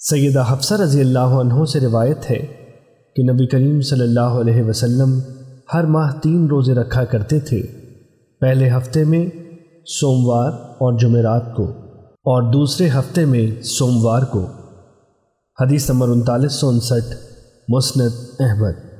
سیدہ حفصہ رضی اللہ عنہ سے روایت ہے کہ نبی کریم صلی اللہ علیہ وسلم ہر ماہ تین روزے رکھا کرتے تھے، پہلے ہفتے میں سوموار اور جمعرات کو، اور دوسرے ہفتے میں سوموار کو۔ حدیث نمبر انتالیس سو انسٹھ، مسند احمد۔